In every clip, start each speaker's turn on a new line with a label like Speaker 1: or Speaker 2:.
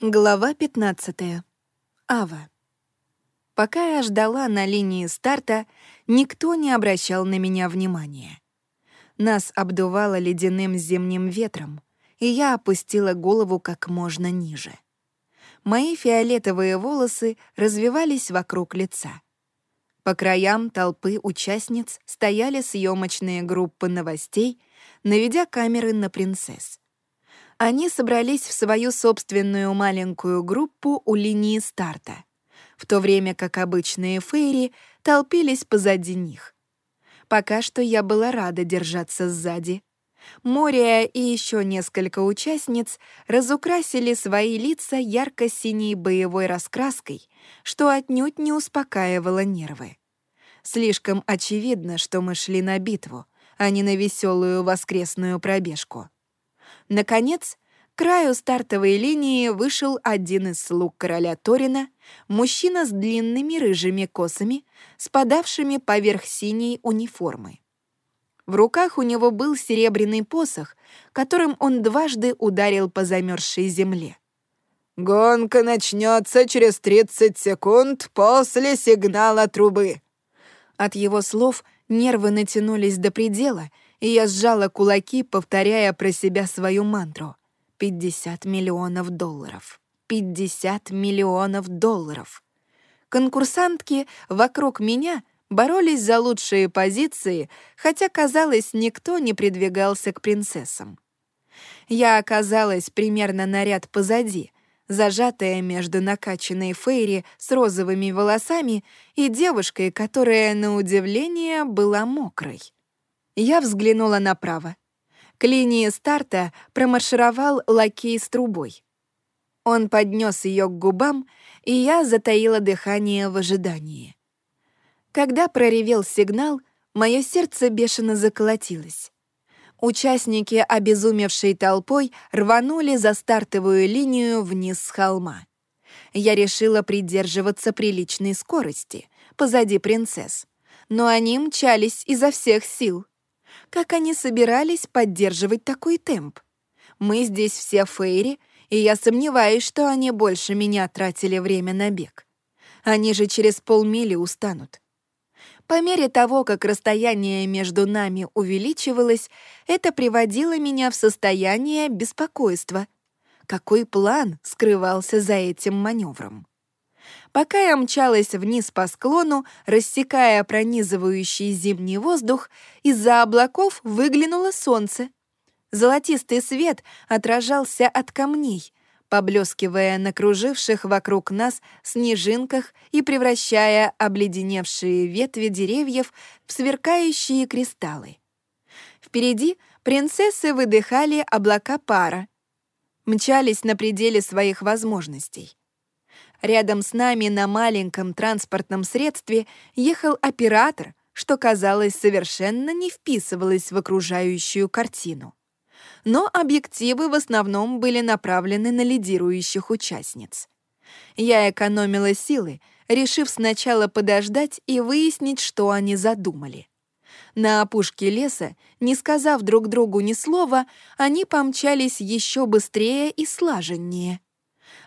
Speaker 1: Глава 15. Ава. Пока я ждала на линии старта, никто не обращал на меня внимания. Нас обдувало ледяным зимним ветром, и я опустила голову как можно ниже. Мои фиолетовые волосы развивались вокруг лица. По краям толпы участниц стояли съемочные группы новостей, наведя камеры на принцесс. Они собрались в свою собственную маленькую группу у линии старта, в то время как обычные фейри толпились позади них. Пока что я была рада держаться сзади. Мория и еще несколько участниц разукрасили свои лица ярко-синей боевой раскраской, что отнюдь не успокаивало нервы. Слишком очевидно, что мы шли на битву, а не на веселую воскресную пробежку. Наконец, к краю стартовой линии вышел один из слуг короля Торина, мужчина с длинными рыжими косами, спадавшими поверх синей униформы. В руках у него был серебряный посох, которым он дважды ударил по замерзшей земле.
Speaker 2: «Гонка начнется через 30 секунд после сигнала трубы».
Speaker 1: От его слов нервы натянулись до предела — и я сжала кулаки, повторяя про себя свою мантру. «50 миллионов долларов! 50 миллионов долларов!» Конкурсантки вокруг меня боролись за лучшие позиции, хотя, казалось, никто не придвигался к принцессам. Я оказалась примерно на ряд позади, зажатая между накачанной Фейри с розовыми волосами и девушкой, которая, на удивление, была мокрой. Я взглянула направо. К линии старта промаршировал лакей с трубой. Он поднес ее к губам, и я затаила дыхание в ожидании. Когда проревел сигнал, мое сердце бешено заколотилось. Участники, обезумевшей толпой, рванули за стартовую линию вниз с холма. Я решила придерживаться приличной скорости, позади принцесс. Но они мчались изо всех сил. Как они собирались поддерживать такой темп? Мы здесь все фейри, и я сомневаюсь, что они больше меня тратили время на бег. Они же через полмили устанут. По мере того, как расстояние между нами увеличивалось, это приводило меня в состояние беспокойства. Какой план скрывался за этим маневром? Пока я мчалась вниз по склону, рассекая пронизывающий зимний воздух, из-за облаков выглянуло солнце. Золотистый свет отражался от камней, поблескивая на круживших вокруг нас снежинках и превращая обледеневшие ветви деревьев в сверкающие кристаллы. Впереди принцессы выдыхали облака пара, мчались на пределе своих возможностей. Рядом с нами на маленьком транспортном средстве ехал оператор, что, казалось, совершенно не вписывалось в окружающую картину. Но объективы в основном были направлены на лидирующих участниц. Я экономила силы, решив сначала подождать и выяснить, что они задумали. На опушке леса, не сказав друг другу ни слова, они помчались еще быстрее и слаженнее —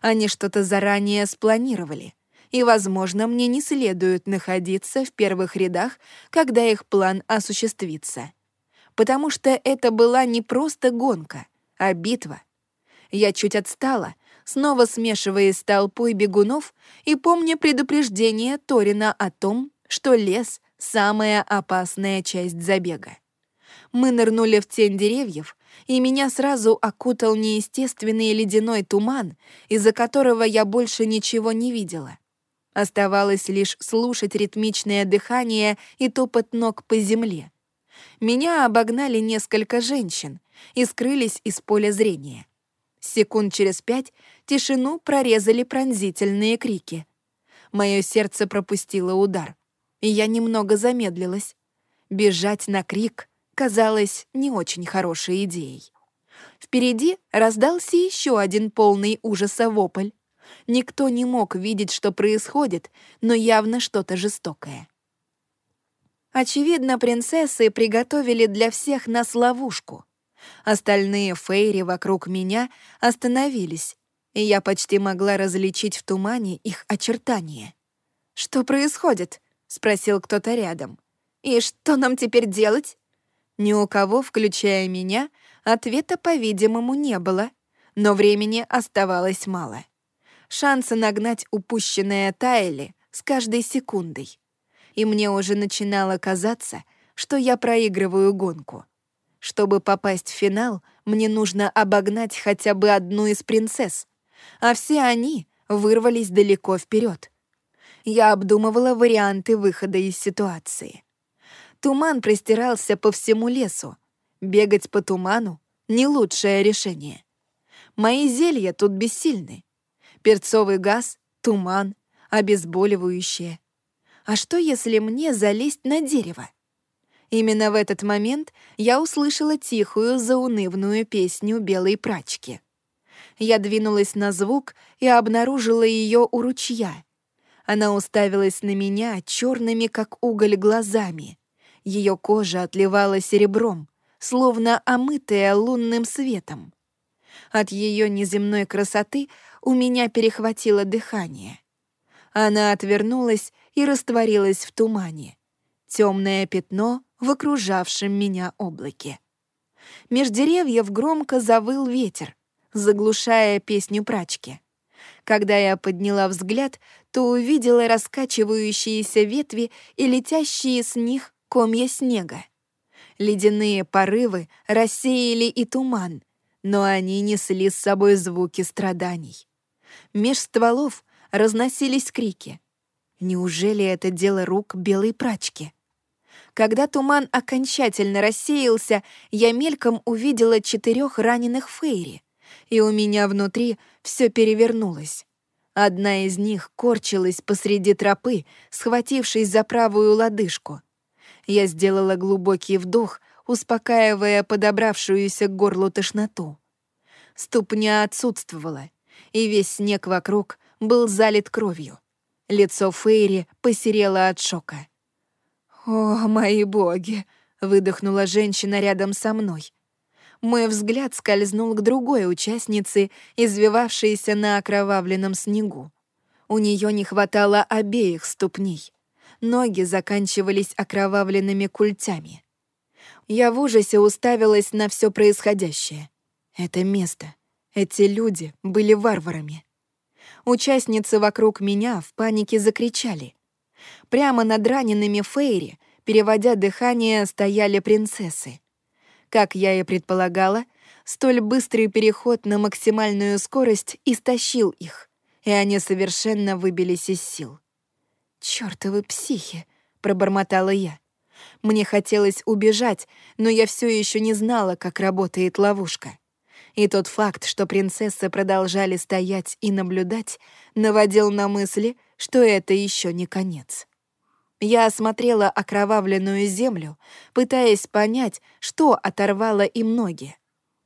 Speaker 1: они что-то заранее спланировали, и, возможно, мне не следует находиться в первых рядах, когда их план осуществится. Потому что это была не просто гонка, а битва. Я чуть отстала, снова смешиваясь с толпой бегунов и помня предупреждение Торина о том, что лес — самая опасная часть забега. Мы нырнули в тень деревьев, и меня сразу окутал неестественный ледяной туман, из-за которого я больше ничего не видела. Оставалось лишь слушать ритмичное дыхание и топот ног по земле. Меня обогнали несколько женщин и скрылись из поля зрения. Секунд через пять тишину прорезали пронзительные крики. Мое сердце пропустило удар, и я немного замедлилась. Бежать на крик — казалось не очень хорошей идеей. Впереди раздался еще один полный ужаса вопль. Никто не мог видеть, что происходит, но явно что-то жестокое. Очевидно, принцессы приготовили для всех нас ловушку. Остальные фейри вокруг меня остановились, и я почти могла различить в тумане их очертания. «Что происходит?» — спросил кто-то рядом. «И что нам теперь делать?» Ни у кого, включая меня, ответа, по-видимому, не было, но времени оставалось мало. Шансы нагнать упущенное таяли с каждой секундой. И мне уже начинало казаться, что я проигрываю гонку. Чтобы попасть в финал, мне нужно обогнать хотя бы одну из принцесс, а все они вырвались далеко вперед. Я обдумывала варианты выхода из ситуации. Туман простирался по всему лесу. Бегать по туману — не лучшее решение. Мои зелья тут бессильны. Перцовый газ, туман, обезболивающее. А что, если мне залезть на дерево? Именно в этот момент я услышала тихую, заунывную песню белой прачки. Я двинулась на звук и обнаружила ее у ручья. Она уставилась на меня черными, как уголь, глазами. Ее кожа отливала серебром, словно омытая лунным светом. От ее неземной красоты у меня перехватило дыхание. Она отвернулась и растворилась в тумане. Темное пятно в окружавшем меня облаке. Меж деревьев громко завыл ветер, заглушая песню прачки. Когда я подняла взгляд, то увидела раскачивающиеся ветви и летящие с них комья снега. Ледяные порывы рассеяли и туман, но они несли с собой звуки страданий. Меж стволов разносились крики. Неужели это дело рук белой прачки? Когда туман окончательно рассеялся, я мельком увидела четырех раненых Фейри, и у меня внутри все перевернулось. Одна из них корчилась посреди тропы, схватившись за правую лодыжку — я сделала глубокий вдох, успокаивая подобравшуюся к горлу тошноту. Ступня отсутствовала, и весь снег вокруг был залит кровью. Лицо Фейри посерело от шока. «О, мои боги!» — выдохнула женщина рядом со мной. Мой взгляд скользнул к другой участнице, извивавшейся на окровавленном снегу. У нее не хватало обеих ступней ноги заканчивались окровавленными культями. Я в ужасе уставилась на все происходящее. Это место, эти люди были варварами. Участницы вокруг меня в панике закричали. Прямо над ранеными Фейри, переводя дыхание, стояли принцессы. Как я и предполагала, столь быстрый переход на максимальную скорость истощил их, и они совершенно выбились из сил. «Чёртовы психи!» — пробормотала я. Мне хотелось убежать, но я все еще не знала, как работает ловушка. И тот факт, что принцессы продолжали стоять и наблюдать, наводил на мысли, что это еще не конец. Я осмотрела окровавленную землю, пытаясь понять, что оторвало им ноги.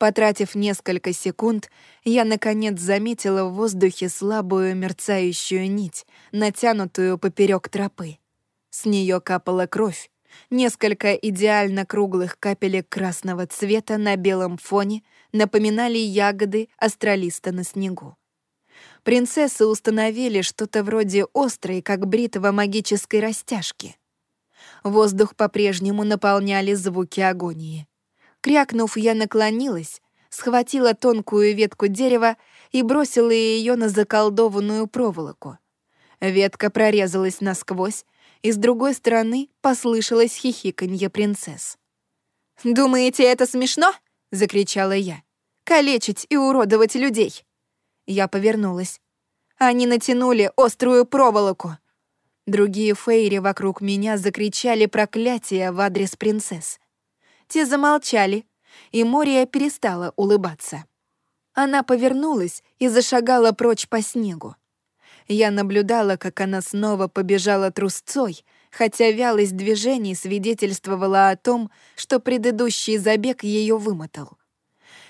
Speaker 1: Потратив несколько секунд, я, наконец, заметила в воздухе слабую мерцающую нить, натянутую поперек тропы. С нее капала кровь, несколько идеально круглых капелек красного цвета на белом фоне напоминали ягоды астралиста на снегу. Принцессы установили что-то вроде острой, как бритва магической растяжки. Воздух по-прежнему наполняли звуки агонии. Крякнув, я наклонилась, схватила тонкую ветку дерева и бросила ее на заколдованную проволоку. Ветка прорезалась насквозь, и с другой стороны послышалось хихиканье принцесс. «Думаете, это смешно?» — закричала я. «Калечить и уродовать людей!» Я повернулась. Они натянули острую проволоку. Другие фейри вокруг меня закричали проклятия в адрес принцесс. Те замолчали, и Мория перестала улыбаться. Она повернулась и зашагала прочь по снегу. Я наблюдала, как она снова побежала трусцой, хотя вялость движений свидетельствовала о том, что предыдущий забег ее вымотал.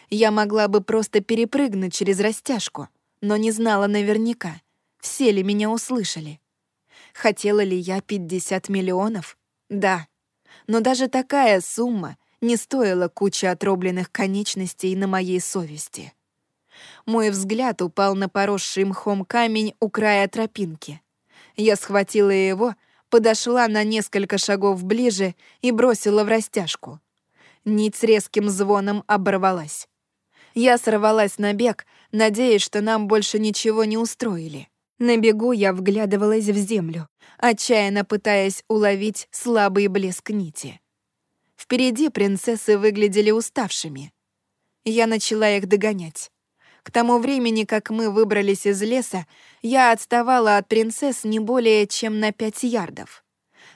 Speaker 1: Я могла бы просто перепрыгнуть через растяжку, но не знала наверняка, все ли меня услышали. Хотела ли я 50 миллионов? Да. Но даже такая сумма не стоило кучи отробленных конечностей на моей совести. Мой взгляд упал на поросший мхом камень у края тропинки. Я схватила его, подошла на несколько шагов ближе и бросила в растяжку. Нить с резким звоном оборвалась. Я сорвалась на бег, надеясь, что нам больше ничего не устроили. На бегу я вглядывалась в землю, отчаянно пытаясь уловить слабый блеск нити. Впереди принцессы выглядели уставшими. Я начала их догонять. К тому времени, как мы выбрались из леса, я отставала от принцесс не более чем на пять ярдов.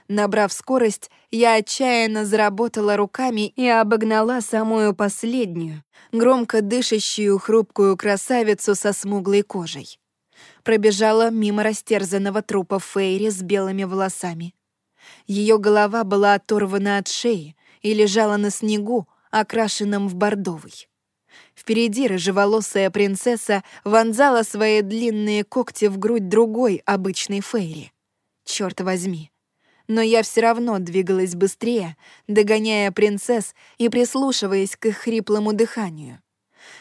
Speaker 1: Набрав скорость, я отчаянно заработала руками и обогнала самую последнюю, громко дышащую хрупкую красавицу со смуглой кожей. Пробежала мимо растерзанного трупа Фейри с белыми волосами. Ее голова была оторвана от шеи и лежала на снегу, окрашенном в бордовый. Впереди рыжеволосая принцесса вонзала свои длинные когти в грудь другой обычной Фейри. Черт возьми. Но я все равно двигалась быстрее, догоняя принцесс и прислушиваясь к их хриплому дыханию.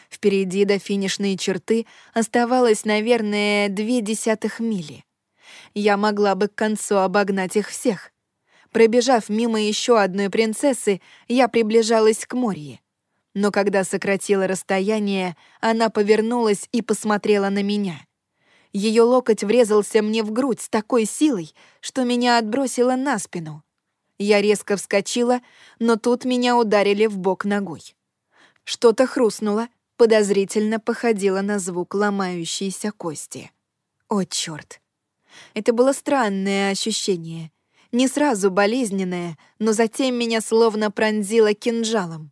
Speaker 1: Впереди до финишной черты оставалось, наверное, две десятых мили. Я могла бы к концу обогнать их всех. Пробежав мимо еще одной принцессы, я приближалась к Морье но когда сократила расстояние, она повернулась и посмотрела на меня. Ее локоть врезался мне в грудь с такой силой, что меня отбросило на спину. Я резко вскочила, но тут меня ударили в бок ногой. Что-то хрустнуло, подозрительно походило на звук ломающейся кости. О, чёрт! Это было странное ощущение. Не сразу болезненное, но затем меня словно пронзило кинжалом.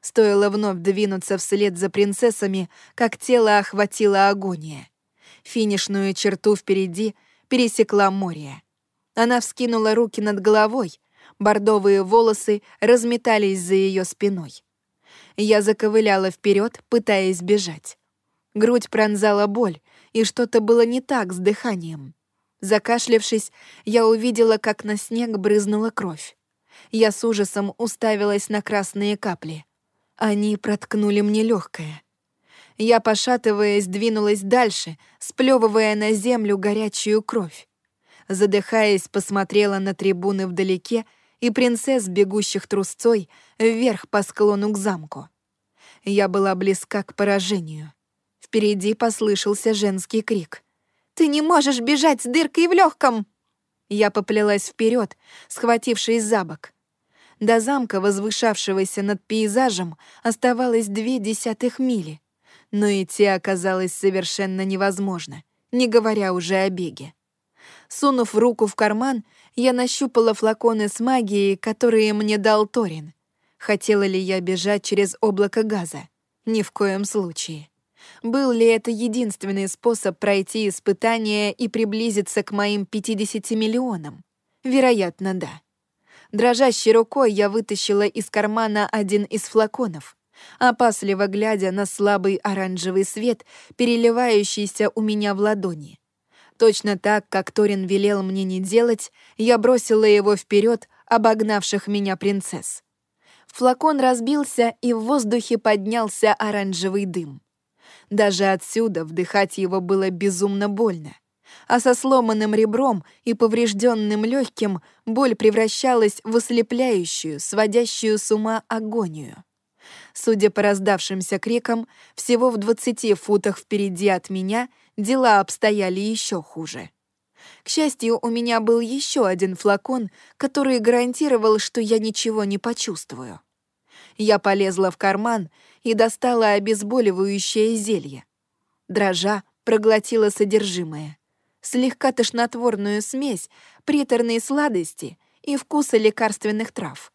Speaker 1: Стоило вновь двинуться вслед за принцессами, как тело охватила агония. Финишную черту впереди пересекла море. Она вскинула руки над головой, бордовые волосы разметались за ее спиной. Я заковыляла вперед, пытаясь бежать. Грудь пронзала боль, и что-то было не так с дыханием. Закашлявшись, я увидела, как на снег брызнула кровь. Я с ужасом уставилась на красные капли. Они проткнули мне легкое. Я, пошатываясь, двинулась дальше, сплевывая на землю горячую кровь. Задыхаясь, посмотрела на трибуны вдалеке и принцесс, бегущих трусцой, вверх по склону к замку. Я была близка к поражению. Впереди послышался женский крик. «Ты не можешь бежать с дыркой в легком!» Я поплелась вперед, схватившись за бок. До замка, возвышавшегося над пейзажем, оставалось две десятых мили. Но идти оказалось совершенно невозможно, не говоря уже о беге. Сунув руку в карман, я нащупала флаконы с магией, которые мне дал Торин. Хотела ли я бежать через облако газа? Ни в коем случае. Был ли это единственный способ пройти испытание и приблизиться к моим 50 миллионам? Вероятно, да. Дрожащей рукой я вытащила из кармана один из флаконов, опасливо глядя на слабый оранжевый свет, переливающийся у меня в ладони. Точно так, как Торин велел мне не делать, я бросила его вперед, обогнавших меня принцесс. Флакон разбился, и в воздухе поднялся оранжевый дым. Даже отсюда вдыхать его было безумно больно а со сломанным ребром и поврежденным легким боль превращалась в ослепляющую, сводящую с ума агонию. Судя по раздавшимся крикам, всего в двадцати футах впереди от меня дела обстояли еще хуже. К счастью, у меня был еще один флакон, который гарантировал, что я ничего не почувствую. Я полезла в карман и достала обезболивающее зелье. Дрожа проглотила содержимое слегка тошнотворную смесь приторной сладости и вкуса лекарственных трав.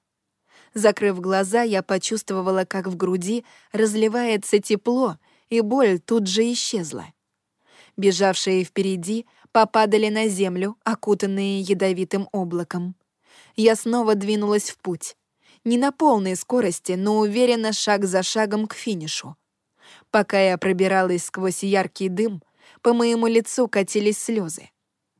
Speaker 1: Закрыв глаза, я почувствовала, как в груди разливается тепло, и боль тут же исчезла. Бежавшие впереди попадали на землю, окутанные ядовитым облаком. Я снова двинулась в путь. Не на полной скорости, но уверенно шаг за шагом к финишу. Пока я пробиралась сквозь яркий дым, по моему лицу катились слезы.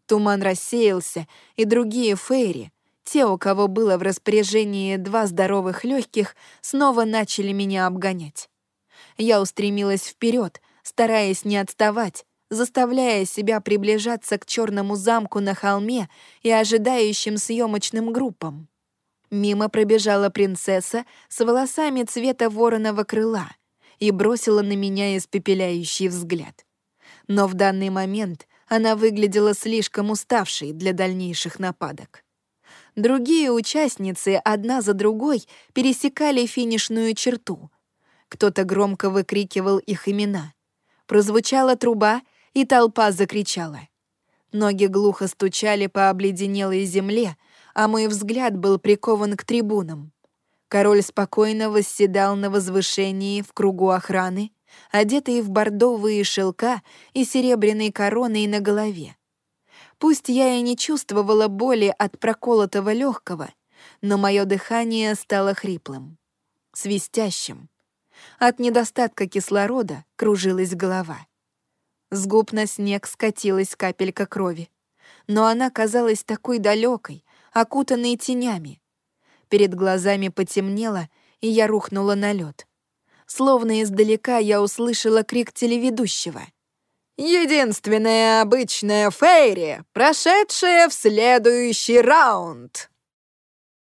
Speaker 1: Туман рассеялся, и другие фейри, те, у кого было в распоряжении два здоровых легких, снова начали меня обгонять. Я устремилась вперед, стараясь не отставать, заставляя себя приближаться к черному замку на холме и ожидающим съемочным группам. Мимо пробежала принцесса с волосами цвета вороного крыла и бросила на меня испепеляющий взгляд. Но в данный момент она выглядела слишком уставшей для дальнейших нападок. Другие участницы одна за другой пересекали финишную черту. Кто-то громко выкрикивал их имена. Прозвучала труба, и толпа закричала. Ноги глухо стучали по обледенелой земле, а мой взгляд был прикован к трибунам. Король спокойно восседал на возвышении в кругу охраны, одетый в бордовые шелка и серебряной короной на голове. Пусть я и не чувствовала боли от проколотого легкого, но мое дыхание стало хриплым, свистящим. От недостатка кислорода кружилась голова. С губ на снег скатилась капелька крови, но она казалась такой далекой, окутанной тенями. Перед глазами потемнело, и я рухнула на лед. Словно издалека я услышала крик телеведущего.
Speaker 2: «Единственная обычная Фейри, прошедшая в следующий раунд!»